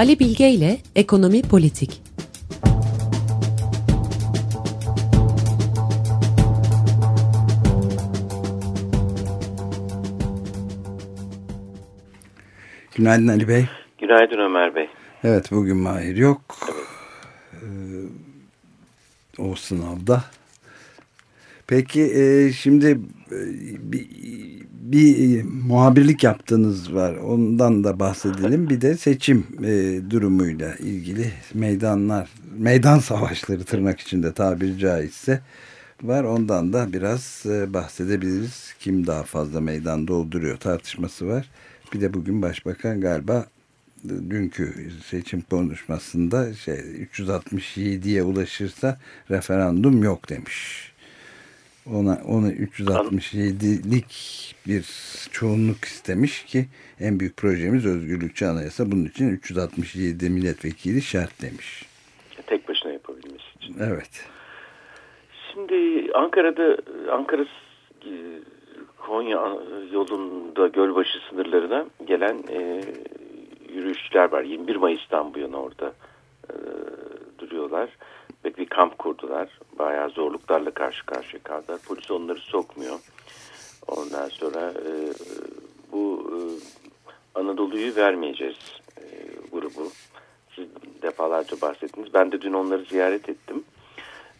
Ali Bilge ile Ekonomi Politik. Günaydın Ali Bey. Günaydın Ömer Bey. Evet bugün Mahir yok. Ee, o sınavda. Peki e, şimdi e, bir, bir muhabirlik yaptığınız var. Ondan da bahsedelim. Bir de seçim e, durumuyla ilgili meydanlar, meydan savaşları tırnak içinde tabiri caizse var. Ondan da biraz e, bahsedebiliriz. Kim daha fazla meydan dolduruyor tartışması var. Bir de bugün başbakan galiba dünkü seçim konuşmasında şey 367'ye ulaşırsa referandum yok demiş. Ona onu 367'lik bir çoğunluk istemiş ki en büyük projemiz özgürlükçü anayasa. Bunun için 367 milletvekili şart demiş. Tek başına yapabilmesi için. Evet. Şimdi Ankara'da Ankara Konya yolunda Gölbaşı sınırlarına gelen e, yürüyüşçüler var. 21 Mayıs'tan bu yana orada e, duruyorlar. Ve bir kamp kurdular. Bayağı zorluklarla karşı karşıya kaldılar. Polis onları sokmuyor. Ondan sonra e, bu e, Anadolu'yu vermeyeceğiz e, grubu. Siz defalarca bahsettiniz. Ben de dün onları ziyaret ettim.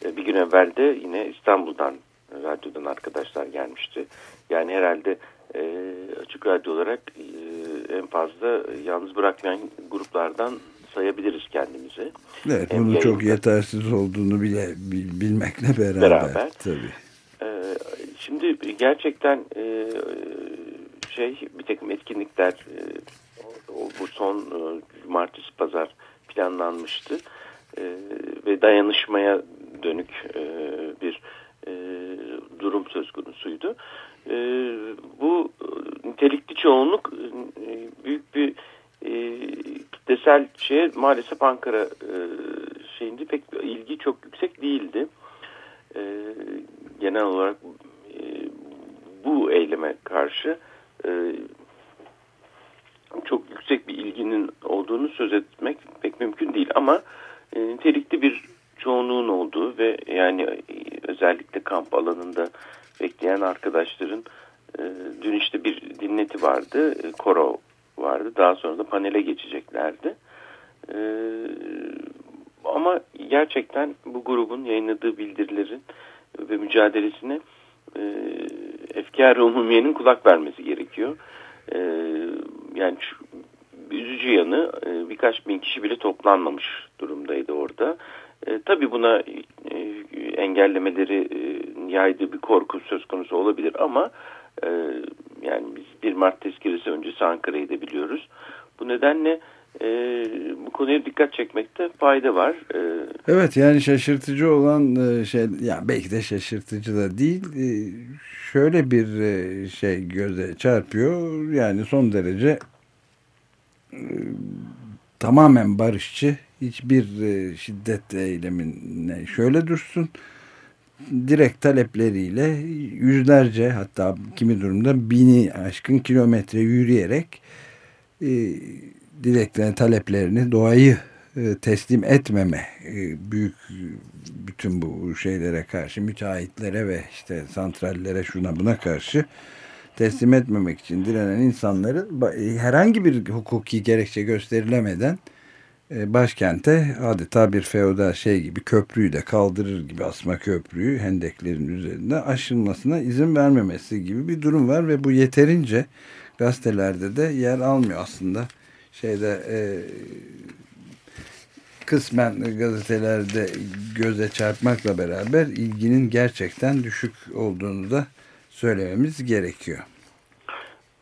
E, bir gün evvel de yine İstanbul'dan radyodan arkadaşlar gelmişti. Yani herhalde e, açık radyo olarak e, en fazla yalnız bırakmayan gruplardan sayabiliriz kendimizi. Evet, bunun yayında, çok yetersiz olduğunu bile bil, bilmekle beraber. beraber. Tabii. E, şimdi gerçekten e, şey bir takım etkinlikler e, bu son e, cumartesi pazar planlanmıştı e, ve dayanışmaya dönük e, bir e, durum söz konusuydu. E, bu nitelikli çoğunluk e, büyük bir e, kitlesel şeye maalesef Ankara e, şeyinde pek ilgi çok yüksek değildi. E, genel olarak e, bu eyleme karşı e, çok yüksek bir ilginin olduğunu söz etmek pek mümkün değil ama e, nitelikli bir çoğunluğun olduğu ve yani özellikle kamp alanında bekleyen arkadaşların e, dün işte bir dinleti vardı, e, koro vardı. Daha sonra da panele geçeceklerdi. E, ama gerçekten bu grubun yayınladığı bildirilerin ve mücadelesine e, efkar umumiyenin kulak vermesi gerekiyor. E, yani şu, üzücü yanı e, birkaç bin kişi bile toplanmamış durumdaydı orada. E, tabii buna e, engellemeleri e, yaydığı bir korku söz konusu olabilir ama e, yani biz 1 Mart tezkeresi öncesi Ankara'yı da biliyoruz. Bu nedenle e, bu konuya dikkat çekmekte fayda var. E, evet yani şaşırtıcı olan e, şey yani belki de şaşırtıcı da değil e, şöyle bir e, şey göze çarpıyor yani son derece tamamen barışçı hiçbir e, şiddet eylemine şöyle dursun direkt talepleriyle yüzlerce hatta kimi durumda bini aşkın kilometre yürüyerek e, dileklerini taleplerini doğayı e, teslim etmeme e, büyük bütün bu şeylere karşı müteahhitlere ve işte santrallere şuna buna karşı teslim etmemek için direnen insanların herhangi bir hukuki gerekçe gösterilemeden e, başkente adeta bir feodal şey gibi köprüyü de kaldırır gibi asma köprüyü hendeklerin üzerinde aşılmasına izin vermemesi gibi bir durum var ve bu yeterince gazetelerde de yer almıyor aslında şeyde e, kısmen gazetelerde göze çarpmakla beraber ilginin gerçekten düşük olduğunu da söylememiz gerekiyor.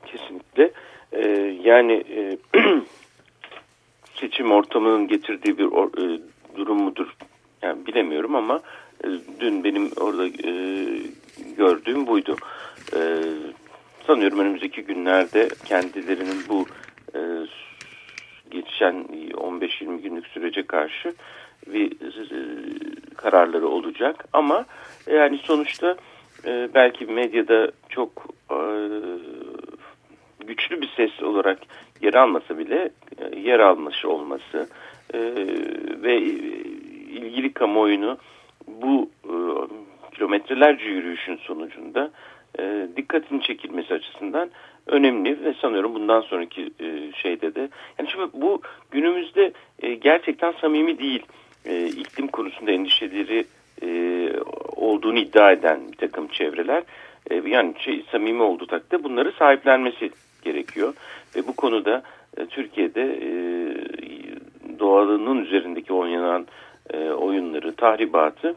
Kesinlikle. Ee, yani e, seçim ortamının getirdiği bir or, e, durum mudur? Yani bilemiyorum ama e, dün benim orada e, gördüğüm buydu. E, sanıyorum önümüzdeki günlerde kendilerinin bu e, geçen 15-20 günlük sürece karşı bir e, kararları olacak. Ama yani sonuçta e, belki medyada çok e, güçlü bir ses olarak yer almasa bile e, yer almış olması e, ve ilgili kamuoyunu bu e, kilometrelerce yürüyüşün sonucunda e, dikkatini çekilmesi açısından önemli ve sanıyorum bundan sonraki e, şeyde de. Yani şimdi bu günümüzde e, gerçekten samimi değil e, iklim konusunda endişeleri e, olduğunu iddia eden bir takım çevreler e, yani şey samimi olduğu takdirde bunları sahiplenmesi gerekiyor ve bu konuda e, Türkiye'de e, doğalının üzerindeki oynanan e, oyunları tahribatı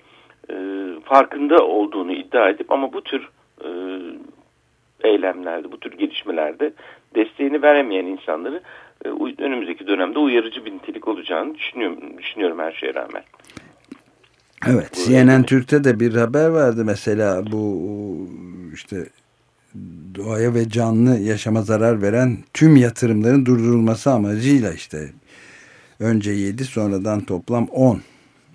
e, farkında olduğunu iddia edip ama bu tür e, eylemlerde, bu tür gelişmelerde desteğini veremeyen insanları e, önümüzdeki dönemde uyarıcı bir nitelik olacağını düşünüyorum, düşünüyorum her şeye rağmen. Evet, CNN. Türk'te de bir haber vardı mesela bu işte doğaya ve canlı yaşama zarar veren tüm yatırımların durdurulması amacıyla işte önce 7 sonradan toplam 10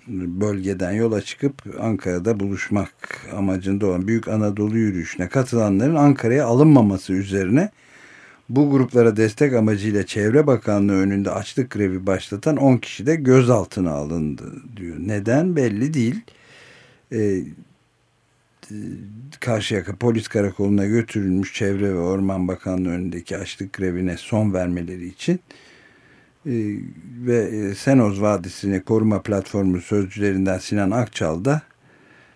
bölgeden yola çıkıp Ankara'da buluşmak amacında olan Büyük Anadolu yürüyüşüne katılanların Ankara'ya alınmaması üzerine bu gruplara destek amacıyla Çevre Bakanlığı önünde açlık grevi başlatan 10 kişi de gözaltına alındı diyor. Neden belli değil. Ee, Karşıyaka Polis Karakolu'na götürülmüş Çevre ve Orman Bakanlığı önündeki açlık grevine son vermeleri için ee, ve e, Senoz Vadisi'ni koruma platformu sözcülerinden Sinan Akçal da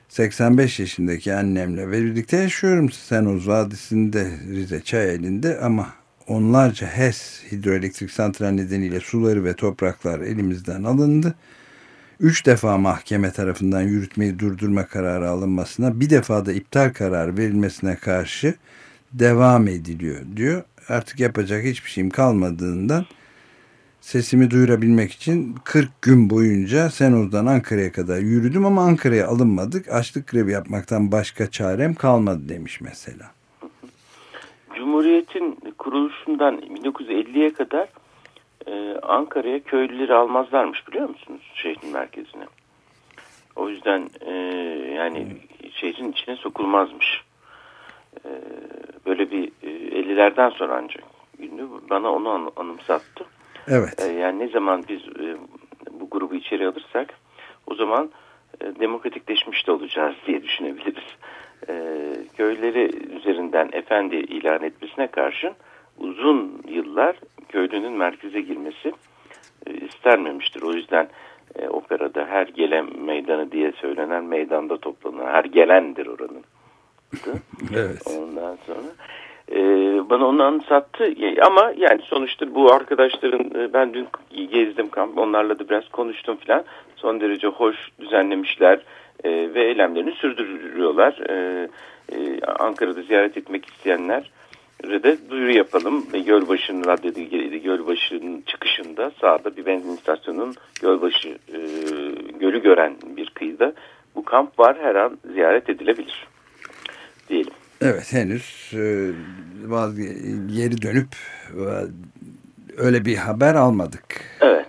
85 yaşındaki annemle birlikte yaşıyorum Senoz Vadisi'nde Rize Çayeli'nde ama onlarca HES hidroelektrik santral nedeniyle suları ve topraklar elimizden alındı. Üç defa mahkeme tarafından yürütmeyi durdurma kararı alınmasına bir defa da iptal kararı verilmesine karşı devam ediliyor diyor. Artık yapacak hiçbir şeyim kalmadığından sesimi duyurabilmek için 40 gün boyunca Senoz'dan Ankara'ya kadar yürüdüm ama Ankara'ya alınmadık. Açlık grevi yapmaktan başka çarem kalmadı demiş mesela. Cumhuriyet'in kuruluşundan 1950'ye kadar e, Ankara'ya köylüleri almazlarmış biliyor musunuz şehrin merkezine. O yüzden e, yani şehrin içine sokulmazmış. E, böyle bir e, 50'lerden sonra ancak günlü bana onu an, anımsattı. Evet. E, yani ne zaman biz e, bu grubu içeri alırsak o zaman e, demokratikleşmiş de olacağız diye düşünebiliriz. E, köyleri üzerinden efendi ilan etmesine karşın uzun yıllar köylünün merkeze girmesi e, istenmemiştir. O yüzden e, operada her gelen meydanı diye söylenen meydanda toplanan her gelendir oranın. evet. Ondan sonra e, bana onu anımsattı e, ama yani sonuçta bu arkadaşların e, ben dün gezdim kamp onlarla da biraz konuştum filan son derece hoş düzenlemişler e, ve eylemlerini sürdürüyorlar. E, e, Ankara'da ziyaret etmek isteyenler de duyuru yapalım. Gölbaşı'nın radyoda Gölbaşı'nın çıkışında sağda bir benzin istasyonunun Gölbaşı e, gölü gören bir kıyıda bu kamp var her an ziyaret edilebilir diyelim. Evet henüz e, bazı geri dönüp e, öyle bir haber almadık. Evet.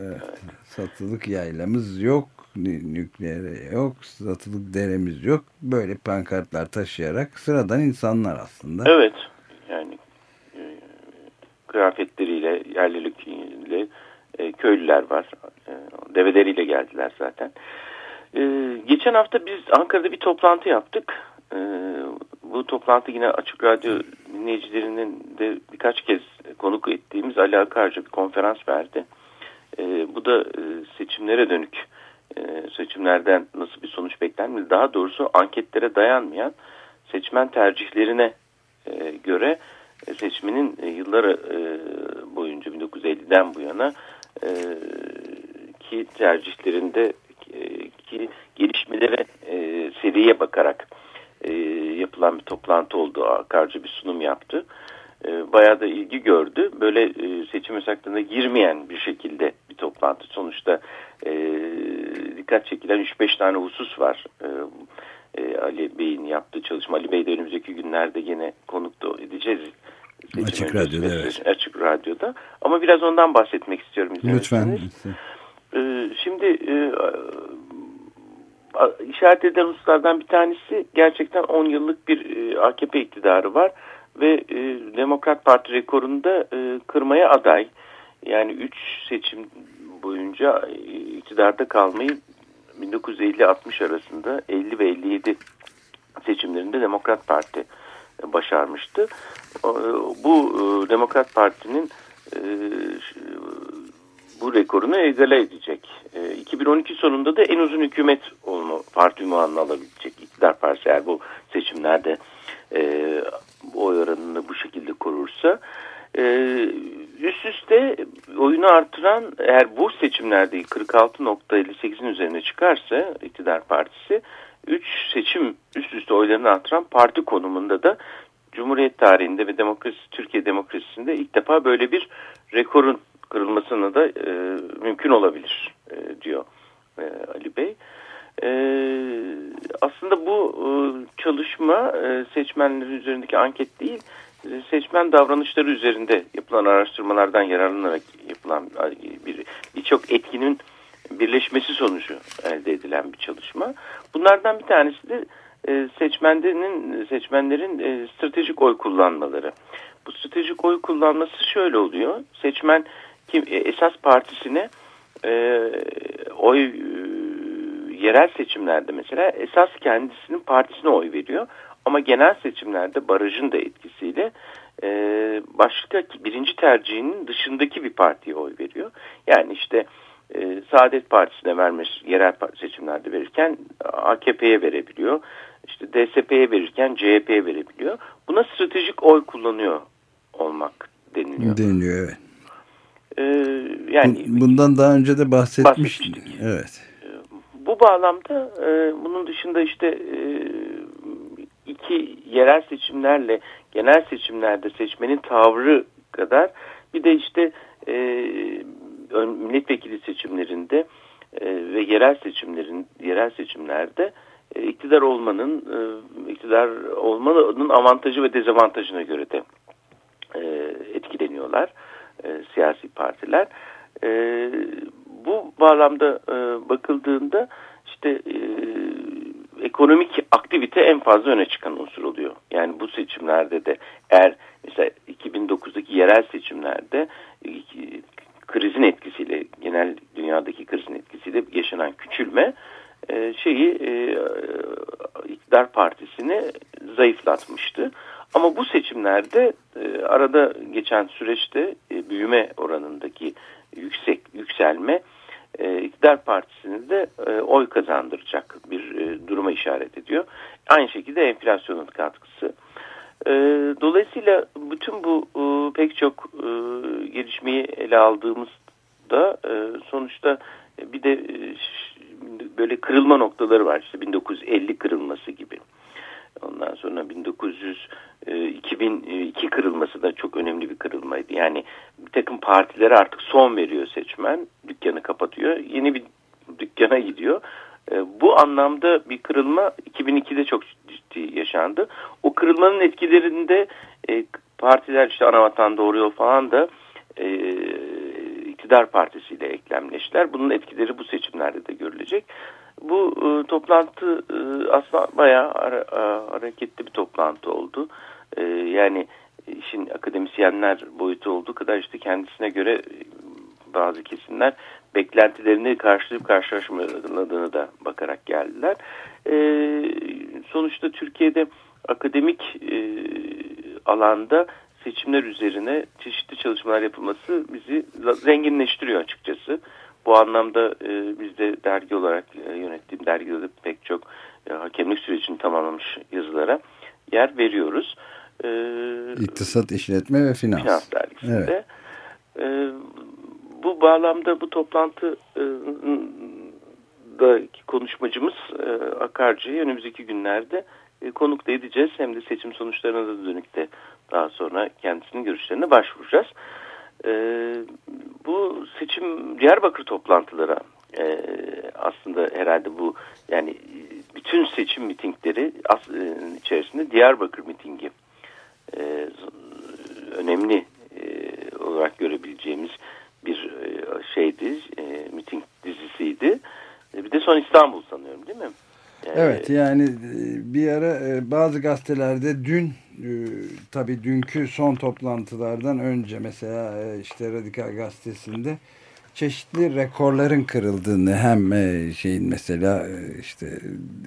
evet. Satılık yaylamız yok, nükleer yok, satılık deremiz yok. Böyle pankartlar taşıyarak sıradan insanlar aslında. Evet. Kıyafetleriyle, yerlilikle e, köylüler var. E, develeriyle geldiler zaten. E, geçen hafta biz Ankara'da bir toplantı yaptık. E, bu toplantı yine Açık Radyo dinleyicilerinin de birkaç kez konuk ettiğimiz Ali Akarcı bir konferans verdi. E, bu da e, seçimlere dönük e, seçimlerden nasıl bir sonuç beklenmedi. Daha doğrusu anketlere dayanmayan seçmen tercihlerine e, göre seçmenin e, yıllar e, boyunca 1950'den bu yana e, ki tercihlerinde ki gelişmelere seriye bakarak yapılan bir toplantı oldu. Akarcı bir sunum yaptı. Bayağı da ilgi gördü. Böyle seçim yasaklarına girmeyen bir şekilde bir toplantı. Sonuçta dikkat çekilen 3-5 tane husus var. E, e, Ali Bey'in yaptığı çalışma. Ali Bey de önümüzdeki günlerde yine konuk da edeceğiz. Seçim Açık Radyo'da evet. Açık Radyo'da. Ama biraz ondan bahsetmek istiyorum. Lütfen. Ee, şimdi e, işaret edilen hususlardan bir tanesi gerçekten 10 yıllık bir e, AKP iktidarı var ve e, Demokrat Parti rekorunda e, kırmaya aday. Yani 3 seçim boyunca e, iktidarda kalmayı 1950-60 arasında 50 ve 57 seçimlerinde Demokrat Parti başarmıştı. Bu Demokrat Parti'nin bu rekorunu egale edecek. 2012 sonunda da en uzun hükümet olma parti ünvanını alabilecek iktidar partisi eğer bu seçimlerde oy oranını bu şekilde korursa. Üst üste oyunu artıran eğer bu seçimlerde 46.58'in üzerine çıkarsa iktidar partisi 3 seçim üst üste oylarını artıran parti konumunda da Cumhuriyet tarihinde ve demokrasi Türkiye demokrasisinde ilk defa böyle bir rekorun kırılmasına da e, mümkün olabilir e, diyor e, Ali Bey. E, aslında bu e, çalışma e, seçmenlerin üzerindeki anket değil, seçmen davranışları üzerinde yapılan araştırmalardan yararlanarak yapılan bir birçok etkinin birleşmesi sonucu elde edilen bir çalışma. Bunlardan bir tanesi de e, seçmenlerin seçmenlerin e, stratejik oy kullanmaları. Bu stratejik oy kullanması şöyle oluyor. Seçmen kim esas partisine oy yerel seçimlerde mesela esas kendisinin partisine oy veriyor. Ama genel seçimlerde barajın da etkisiyle e, başka birinci tercihinin dışındaki bir partiye oy veriyor. Yani işte e, Saadet Partisi'ne vermiş yerel seçimlerde verirken AKP'ye verebiliyor. İşte DSP'ye verirken CHP'ye verebiliyor. Buna stratejik oy kullanıyor olmak deniliyor. Deniliyor evet. Ee, yani bundan daha önce de bahsetmiştik. bahsetmiştik. Evet. Bu bağlamda e, bunun dışında işte e, iki yerel seçimlerle genel seçimlerde seçmenin tavrı kadar bir de işte e, milletvekili seçimlerinde e, ve yerel seçimlerin yerel seçimlerde e, iktidar olmanın e, iktidar olmanın avantajı ve dezavantajına göre de e, etkileniyorlar e, siyasi partiler. E, bu bağlamda e, bakıldığında işte e, ekonomik aktivite en fazla öne çıkan unsur oluyor. Yani bu seçimlerde de eğer mesela 2009'daki yerel seçimlerde krizin etkisiyle genel dünyadaki krizin etkisiyle yaşanan küçülme e, şeyi e, iktidar partisini zayıflatmıştı. Ama bu seçimlerde e, arada geçen süreçte büyüme oranındaki yüksek yükselme iktidar partisini de oy kazandıracak duruma işaret ediyor. Aynı şekilde enflasyonun katkısı. E, dolayısıyla bütün bu e, pek çok e, gelişmeyi ele aldığımızda e, sonuçta bir de böyle kırılma noktaları var. İşte 1950 kırılması gibi. Ondan sonra 1900 2002 e, kırılması da çok önemli bir kırılmaydı. Yani bir takım partilere artık son veriyor seçmen. Dükkanı kapatıyor. Yeni bir dükkana gidiyor. E, bu anlamda bir kırılma 2002'de çok ciddi yaşandı. O kırılmanın etkilerinde e, partiler işte Anavatan Doğru Yol falan da iktidar partisiyle eklemleştiler. Bunun etkileri bu seçimlerde de görülecek. Bu e, toplantı e, aslında bayağı ara, e, hareketli bir toplantı oldu. E, yani işin akademisyenler boyutu olduğu kadar işte kendisine göre e, bazı kesimler beklentilerini karşılayıp karşılaşmadığını da bakarak geldiler. E, sonuçta Türkiye'de akademik e, alanda seçimler üzerine çeşitli çalışmalar yapılması bizi zenginleştiriyor açıkçası. Bu anlamda e, biz de dergi olarak e, yönettiğim dergide de pek çok e, hakemlik sürecini tamamlamış yazılara yer veriyoruz. E, İktisat, işletme ve finans. Finans dergisinde. Evet. E, bu bağlamda bu toplantı e, da konuşmacımız e, Akarcı'yı önümüzdeki günlerde e, konuk da edeceğiz. Hem de seçim sonuçlarına da dönük de daha sonra kendisinin görüşlerine başvuracağız. E, bu seçim Diyarbakır toplantıları e, aslında herhalde bu yani bütün seçim mitingleri as, içerisinde Diyarbakır mitingi önemli e, olarak görebileceğimiz bir e, şeydi, e, miting dizisiydi. E, bir de son İstanbul sanıyorum değil mi? Evet yani e, bir ara e, bazı gazetelerde dün tabii dünkü son toplantılardan önce mesela e, işte Radikal Gazetesi'nde çeşitli rekorların kırıldığını hem e, şeyin mesela e, işte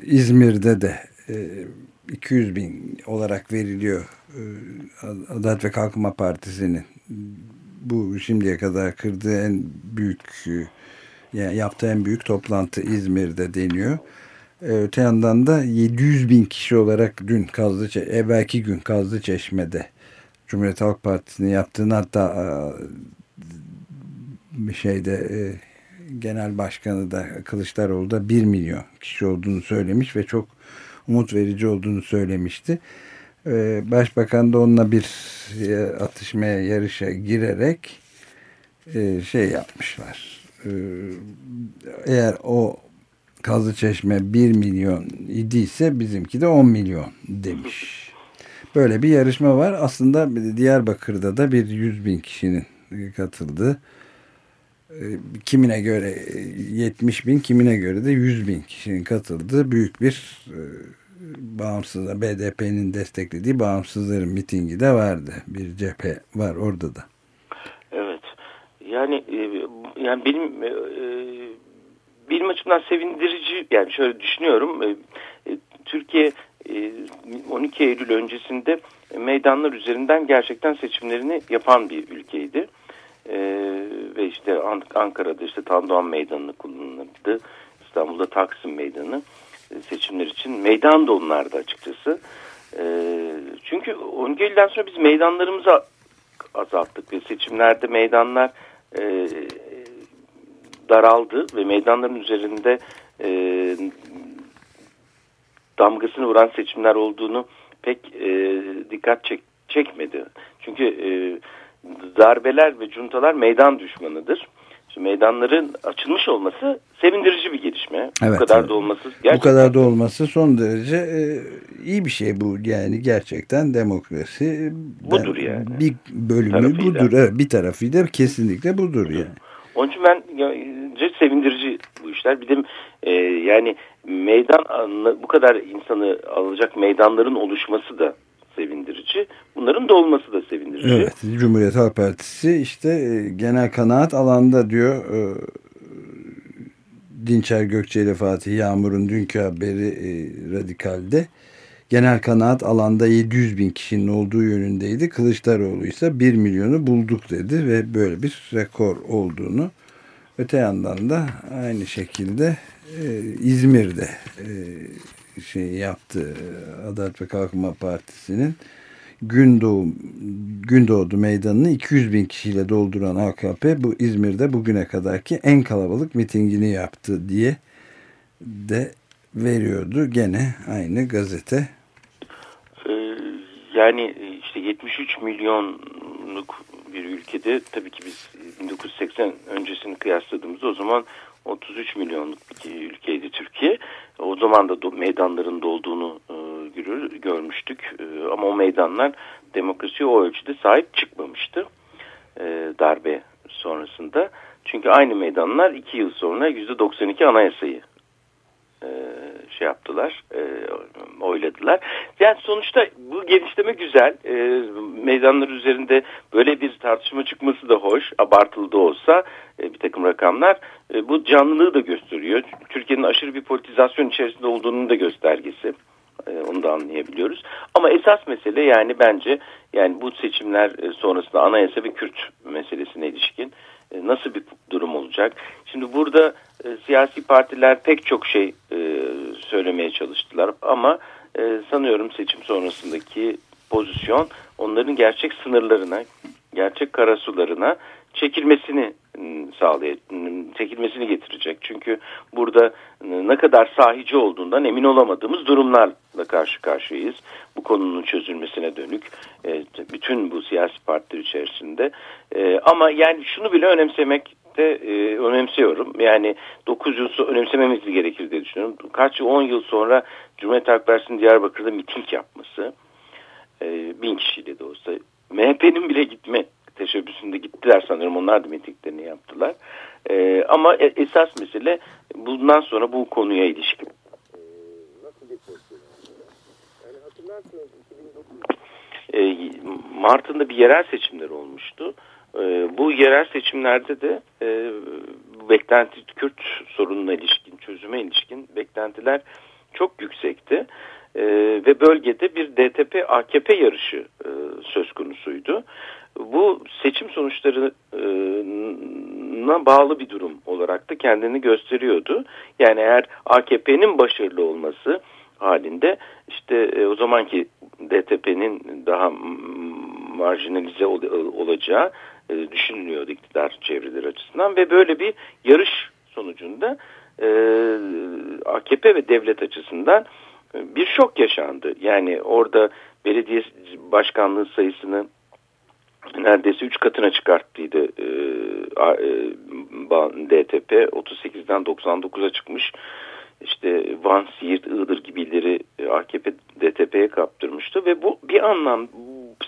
İzmir'de de 200 bin olarak veriliyor Adalet ve Kalkınma Partisi'nin bu şimdiye kadar kırdığı en büyük yaptığı en büyük toplantı İzmir'de deniyor. Öte yandan da 700 bin kişi olarak dün Kazlı evvelki gün Kazlı Çeşme'de Cumhuriyet Halk Partisi'nin yaptığını hatta bir şeyde e, genel başkanı da Kılıçdaroğlu da 1 milyon kişi olduğunu söylemiş ve çok umut verici olduğunu söylemişti. E, Başbakan da onunla bir e, atışmaya yarışa girerek e, şey yapmışlar. E, eğer o Kazlı Çeşme 1 milyon idiyse bizimki de 10 milyon demiş. Böyle bir yarışma var. Aslında Diyarbakır'da da bir 100 bin kişinin katıldığı ee, kimine göre 70 bin kimine göre de 100 bin kişinin katıldığı büyük bir e, bağımsız BDP'nin desteklediği bağımsızların mitingi de vardı. Bir cephe var orada da. Evet. Yani e, yani benim e, benim açımdan sevindirici yani şöyle düşünüyorum. Türkiye 12 Eylül öncesinde meydanlar üzerinden gerçekten seçimlerini yapan bir ülkeydi. E, ve işte Ankara'da işte Tandoğan Meydanı'nı kullanıldı. İstanbul'da Taksim Meydanı e, seçimler için. Meydan da onlardı açıkçası. E, çünkü 12 Eylül'den sonra biz meydanlarımızı azalttık ve seçimlerde meydanlar e, daraldı ve meydanların üzerinde e, damgasını vuran seçimler olduğunu pek e, dikkat çek, çekmedi. Çünkü e, darbeler ve cuntalar meydan düşmanıdır. Şimdi meydanların açılmış olması sevindirici bir gelişme. Evet, bu kadar evet. da olması gerçekten... Bu kadar da olması son derece e, iyi bir şey bu. Yani gerçekten demokrasi budur yani. Bir bölümü tarafıyla. budur. Evet, bir tarafıyla kesinlikle budur yani. Onun için ben sevindirici bu işler. Bir de e, yani meydan bu kadar insanı alacak meydanların oluşması da sevindirici. Bunların da olması da sevindirici. Evet, Cumhuriyet Halk Partisi işte e, genel kanaat alanda diyor e, Dinçer Gökçe ile Fatih Yağmur'un dünkü haberi e, Radikal'de genel kanaat alanda 700 bin kişinin olduğu yönündeydi. Kılıçdaroğlu ise 1 milyonu bulduk dedi ve böyle bir rekor olduğunu öte yandan da aynı şekilde İzmir'de şey yaptı Adalet ve Kalkınma Partisi'nin Gündoğu, Gündoğdu meydanını 200 bin kişiyle dolduran AKP bu İzmir'de bugüne kadarki en kalabalık mitingini yaptı diye de veriyordu gene aynı gazete. Yani işte 73 milyonluk bir ülkede tabii ki biz 1980 öncesini kıyasladığımızda o zaman 33 milyonluk bir ülkeydi Türkiye. O zaman da meydanların dolduğunu e, görmüştük. E, ama o meydanlar demokrasiye o ölçüde sahip çıkmamıştı e, darbe sonrasında. Çünkü aynı meydanlar iki yıl sonra %92 anayasayı e, şey yaptılar, e, oyladılar. Yani sonuçta bu genişleme güzel. E, meydanlar üzerinde böyle bir tartışma çıkması da hoş. Abartılı da olsa e, bir takım rakamlar. Bu canlılığı da gösteriyor. Türkiye'nin aşırı bir politizasyon içerisinde olduğunun da göstergesi. Onu da anlayabiliyoruz. Ama esas mesele yani bence yani bu seçimler sonrasında anayasa ve Kürt meselesine ilişkin nasıl bir durum olacak? Şimdi burada e, siyasi partiler pek çok şey e, söylemeye çalıştılar ama e, sanıyorum seçim sonrasındaki pozisyon onların gerçek sınırlarına, gerçek karasularına çekilmesini sağlayacak, çekilmesini getirecek. Çünkü burada ne kadar sahici olduğundan emin olamadığımız durumlarla karşı karşıyayız. Bu konunun çözülmesine dönük bütün bu siyasi partiler içerisinde. Ama yani şunu bile önemsemek de e, önemsiyorum. Yani 9 yıl sonra önemsememiz gerekir diye düşünüyorum. Kaç 10 yıl sonra Cumhuriyet Halk Partisi'nin Diyarbakır'da miting yapması e, bin kişiyle de olsa MHP'nin bile gitme teşebbüsünde gittiler sanırım. Onlar da mitinglerini yaptılar. E, ama e, esas mesele bundan sonra bu konuya ilişkin. Nasıl bir yani hatırlarsınız 2009 e, Mart'ında bir yerel seçimler olmuştu. Bu yerel seçimlerde de beklenti Kürt sorununa ilişkin, çözüme ilişkin beklentiler çok yüksekti. E, ve bölgede bir DTP-AKP yarışı e, söz konusuydu. Bu seçim sonuçlarına bağlı bir durum olarak da kendini gösteriyordu. Yani eğer AKP'nin başarılı olması halinde işte e, o zamanki DTP'nin daha marjinalize ol, olacağı e, düşünülüyordu iktidar çevreleri açısından ve böyle bir yarış sonucunda e, AKP ve devlet açısından bir şok yaşandı. Yani orada belediye başkanlığı sayısını neredeyse 3 katına çıkarttıydı e, e, DTP 38'den 99'a çıkmış işte Van, Siirt, Iğdır gibi illeri e, AKP DTP'ye kaptırmıştı ve bu bir anlam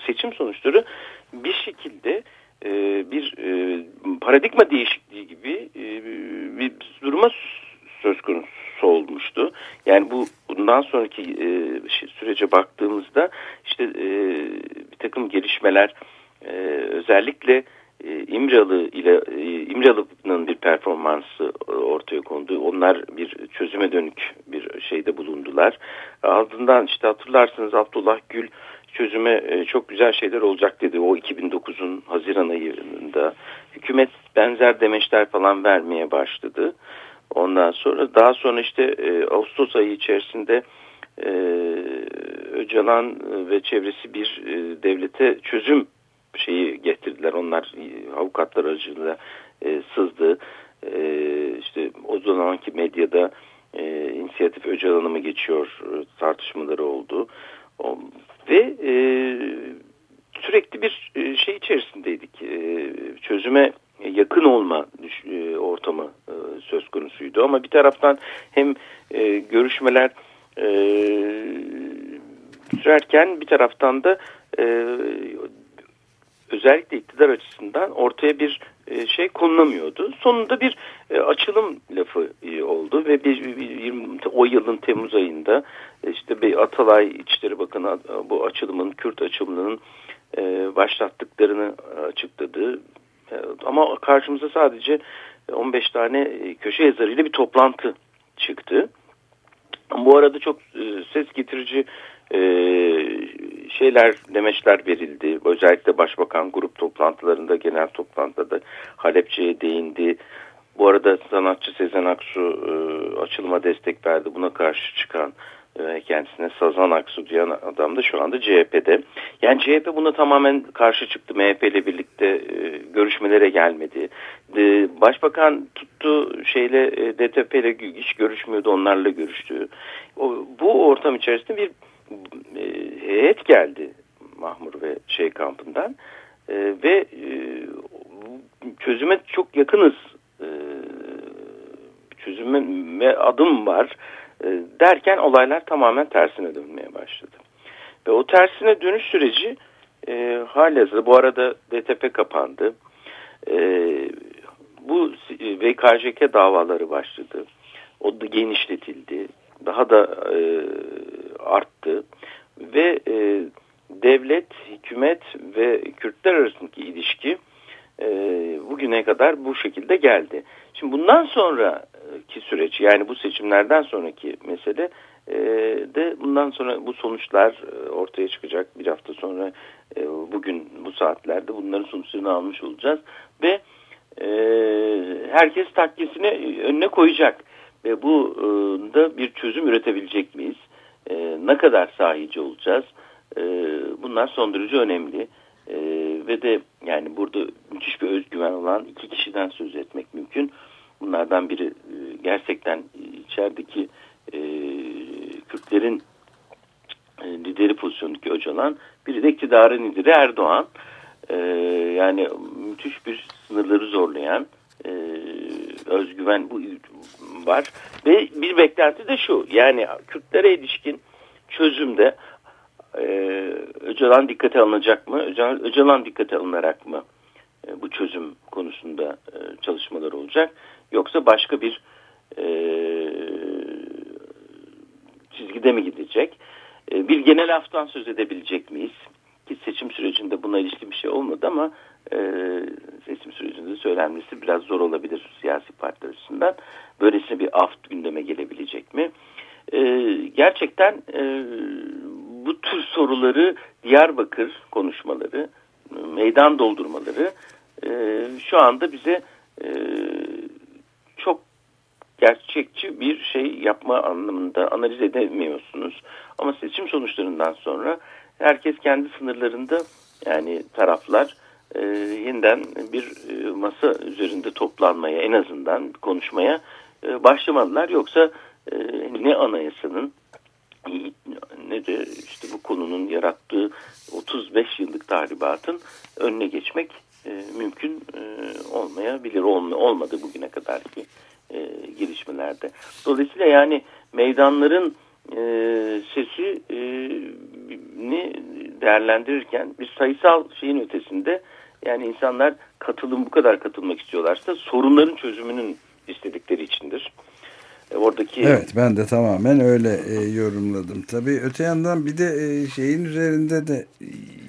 seçim sonuçları bir şekilde e, bir e, paradigma değişikliği gibi e, bir duruma söz konusu olmuştu. Yani bu bundan sonraki sürece baktığımızda işte bir takım gelişmeler özellikle e, İmralı ile e, İmralı'nın bir performansı ortaya kondu. Onlar bir çözüme dönük bir şeyde bulundular. Ardından işte hatırlarsınız Abdullah Gül çözüme e, çok güzel şeyler olacak dedi. O 2009'un Haziran ayında hükümet benzer demeçler falan vermeye başladı. Ondan sonra daha sonra işte e, Ağustos ayı içerisinde e, Öcalan ve çevresi bir e, devlete çözüm şeyi getirdiler. Onlar e, avukatlar aracılığıyla e, sızdı. E, işte o zamanki medyada e, inisiyatif Öcalan'a mı geçiyor e, tartışmaları oldu. Ve e, sürekli bir e, şey içerisindeydik. E, çözüme yakın olma e, ortamı e, söz konusuydu. Ama bir taraftan hem e, görüşmeler sürerken bir taraftan da özellikle iktidar açısından ortaya bir şey konulamıyordu. Sonunda bir açılım lafı oldu ve bir, bir, o yılın Temmuz ayında işte bir Atalay İçişleri Bakanı bu açılımın Kürt açılımının başlattıklarını açıkladı. Ama karşımıza sadece 15 tane köşe yazarıyla bir toplantı çıktı. Bu arada çok e, ses getirici e, şeyler, demeçler verildi. Özellikle başbakan grup toplantılarında, genel toplantıda Halepçe'ye değindi. Bu arada sanatçı Sezen Aksu e, açılıma destek verdi. Buna karşı çıkan e, kendisine Sazan Aksu diyen adam da şu anda CHP'de. Yani CHP buna tamamen karşı çıktı. MHP ile birlikte e, görüşmelere gelmedi. E, Başbakan tuttu şeyle DTP ile hiç görüşmüyordu. Onlarla görüştü. Bu ortam içerisinde bir heyet geldi Mahmur ve şey kampından. Ve çözüme çok yakınız. Çözüme adım var e, derken olaylar tamamen tersine dönmeye başladı. Ve o tersine dönüş süreci e, halihazırda bu arada DTP kapandı. E, bu VKJK davaları başladı. O da genişletildi. Daha da e, arttı. Ve e, devlet, hükümet ve Kürtler arasındaki ilişki e, bugüne kadar bu şekilde geldi. Şimdi bundan sonra ki süreç yani bu seçimlerden sonraki mesele e, de bundan sonra bu sonuçlar e, ortaya çıkacak bir hafta sonra e, bugün bu saatlerde bunların sonuçlarını almış olacağız ve e, herkes takkesini önüne koyacak ve bu e, da bir çözüm üretebilecek miyiz e, ne kadar sahici olacağız e, bunlar son derece önemli e, ve de yani burada müthiş bir özgüven olan iki kişiden söz etmek mümkün. Bunlardan biri e, gerçekten içerideki e, Kürtlerin e, lideri pozisyondaki Öcalan, biri de iktidarın lideri Erdoğan. E, yani müthiş bir sınırları zorlayan e, özgüven bu var. Ve bir beklenti de şu, yani Kürtlere ilişkin çözümde e, Öcalan dikkate alınacak mı? Öcalan, Öcalan dikkate alınarak mı e, bu çözüm konusunda e, çalışmalar olacak? Yoksa başka bir e, çizgide mi gidecek? E, bir genel haftan söz edebilecek miyiz? Ki seçim sürecinde buna ilişkin bir şey olmadı ama e, seçim sürecinde söylenmesi biraz zor olabilir siyasi partiler açısından. Böylesine bir aft gündeme gelebilecek mi? E, gerçekten e, bu tür soruları Diyarbakır konuşmaları, meydan doldurmaları e, şu anda bize e, çok gerçekçi bir şey yapma anlamında analiz edemiyorsunuz. Ama seçim sonuçlarından sonra herkes kendi sınırlarında yani taraflar e, yeniden bir e, masa üzerinde toplanmaya en azından konuşmaya e, başlamadılar. Yoksa e, ne anayasanın ne de işte bu konunun yarattığı 35 yıllık tahribatın önüne geçmek e, mümkün e, olmayabilir. Olma, olmadı bugüne kadarki e, gelişmelerde. Dolayısıyla yani meydanların e, sesi e, değerlendirirken bir sayısal şeyin ötesinde yani insanlar katılım bu kadar katılmak istiyorlarsa sorunların çözümünün istedikleri içindir. E, oradaki Evet ben de tamamen öyle e, yorumladım. Tabii öte yandan bir de e, şeyin üzerinde de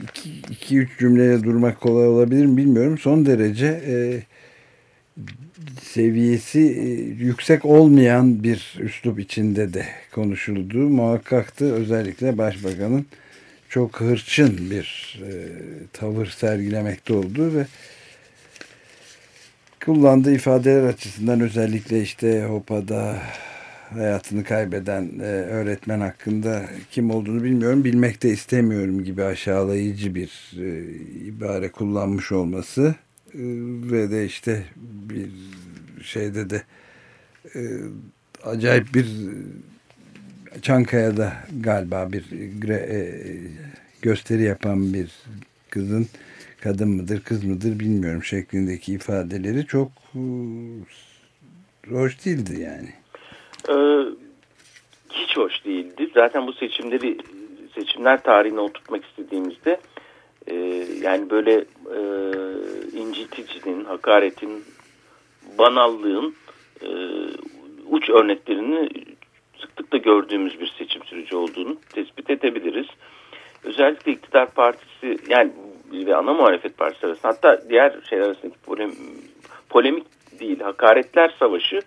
iki, iki üç cümleye durmak kolay olabilir mi bilmiyorum. Son derece e, seviyesi e, yüksek olmayan bir üslup içinde de konuşulduğu muhakkaktı. Özellikle başbakanın çok hırçın bir e, tavır sergilemekte olduğu ve kullandığı ifadeler açısından özellikle işte Hopa'da hayatını kaybeden e, öğretmen hakkında kim olduğunu bilmiyorum, bilmek de istemiyorum gibi aşağılayıcı bir e, ibare kullanmış olması e, ve de işte bir şeyde de e, acayip bir Çankaya'da galiba bir e, gösteri yapan bir kızın kadın mıdır kız mıdır bilmiyorum şeklindeki ifadeleri çok e, hoş değildi yani. Ee, hiç hoş değildi. Zaten bu seçimleri seçimler tarihine oturtmak istediğimizde e, yani böyle e, inciticinin, hakaretin, banallığın e, uç örneklerini sıklıkla gördüğümüz bir seçim süreci olduğunu tespit edebiliriz. Özellikle iktidar partisi yani ve ana muhalefet partisi arasında hatta diğer şeyler arasındaki polemik, polemik değil hakaretler savaşı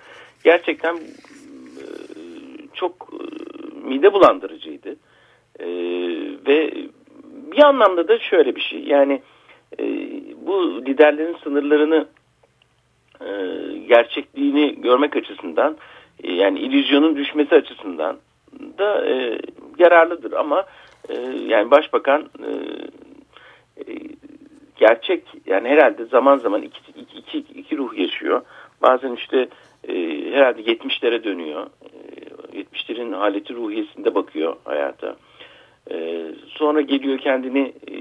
gerçekten e, çok e, mide bulandırıcıydı. E, ve bir anlamda da şöyle bir şey yani bu liderlerin sınırlarını gerçekliğini görmek açısından yani illüzyonun düşmesi açısından da yararlıdır ama yani başbakan gerçek yani herhalde zaman zaman iki, iki, iki, iki ruh yaşıyor. Bazen işte e, herhalde 70'lere dönüyor. E, 70'lerin haleti ruhiyesinde bakıyor hayata. E, sonra geliyor kendini e,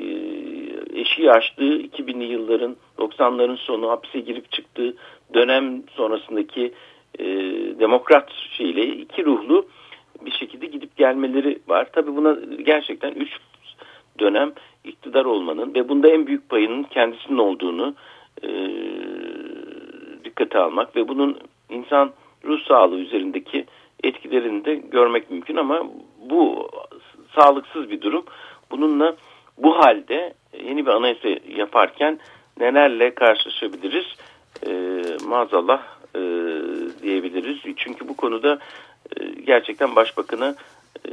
eşiği açtığı 2000'li yılların 90'ların sonu hapise girip çıktığı dönem sonrasındaki e, demokrat şeyle iki ruhlu bir şekilde gidip gelmeleri var. Tabii buna gerçekten üç dönem iktidar olmanın ve bunda en büyük payının kendisinin olduğunu e, dikkate almak ve bunun insan ruh sağlığı üzerindeki etkilerini de görmek mümkün ama bu sağlıksız bir durum. Bununla bu halde yeni bir anayasa yaparken nelerle karşılaşabiliriz e, maazallah e, diyebiliriz. Çünkü bu konuda e, gerçekten başbakanı e,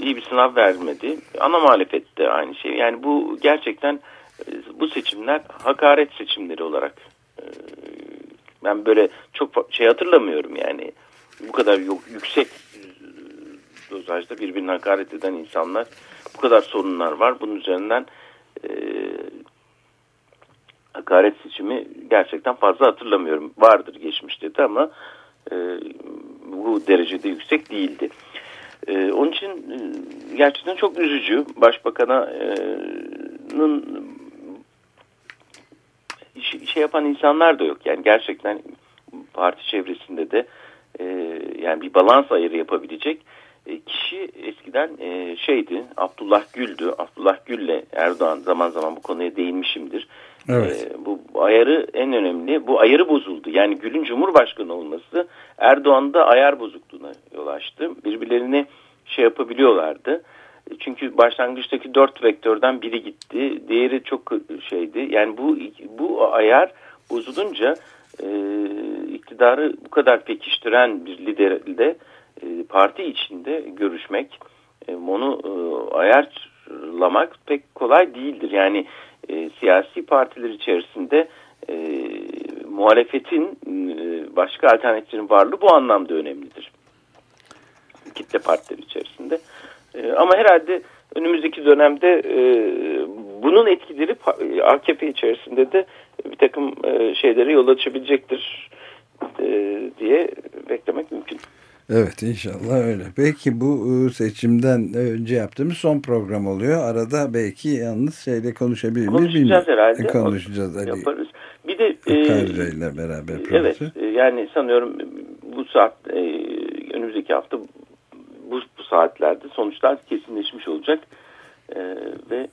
iyi bir sınav vermedi. Ana muhalefet de aynı şey. Yani bu gerçekten e, bu seçimler hakaret seçimleri olarak e, ben böyle çok şey hatırlamıyorum yani bu kadar yüksek dozajda birbirine hakaret eden insanlar bu kadar sorunlar var. Bunun üzerinden hakaret seçimi gerçekten fazla hatırlamıyorum. Vardır geçmişte de ama e, bu derecede yüksek değildi. E, onun için e, gerçekten çok üzücü. Başbakana'nın e, şey yapan insanlar da yok. Yani gerçekten parti çevresinde de yani bir balans ayarı yapabilecek kişi eskiden şeydi Abdullah Gül'dü. Abdullah Gül'le Erdoğan zaman zaman bu konuya değinmişimdir. Evet. E, bu ayarı en önemli. Bu ayarı bozuldu. Yani Gül'ün Cumhurbaşkanı olması Erdoğan'da ayar bozukluğuna yol açtı. Birbirlerini şey yapabiliyorlardı. Çünkü başlangıçtaki dört vektörden biri gitti. Diğeri çok şeydi. Yani bu bu ayar bozulunca e, iktidarı bu kadar pekiştiren bir liderle e, parti içinde görüşmek, e, onu e, ayarlamak pek kolay değildir. Yani e, siyasi partiler içerisinde e, muhalefetin e, başka alternatiflerin varlığı bu anlamda önemlidir. Kitle partileri içerisinde. E, ama herhalde önümüzdeki dönemde e, bunun etkileri AKP içerisinde de bir takım e, şeylere yol açabilecektir e, diye. Evet inşallah öyle. Peki bu e, seçimden önce yaptığımız son program oluyor. Arada belki yalnız şeyle konuşabilir miyiz? Konuşacağız herhalde. Konuşacağız. Ali. Yaparız. Bir de Karca ile beraber. Evet yani sanıyorum bu saat önümüzdeki hafta bu, bu saatlerde sonuçlar kesinleşmiş olacak e, ve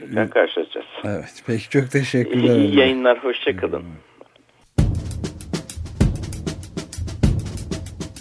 tekrar karşılaşacağız. Evet peki çok teşekkürler. İyi yayınlar hoşçakalın.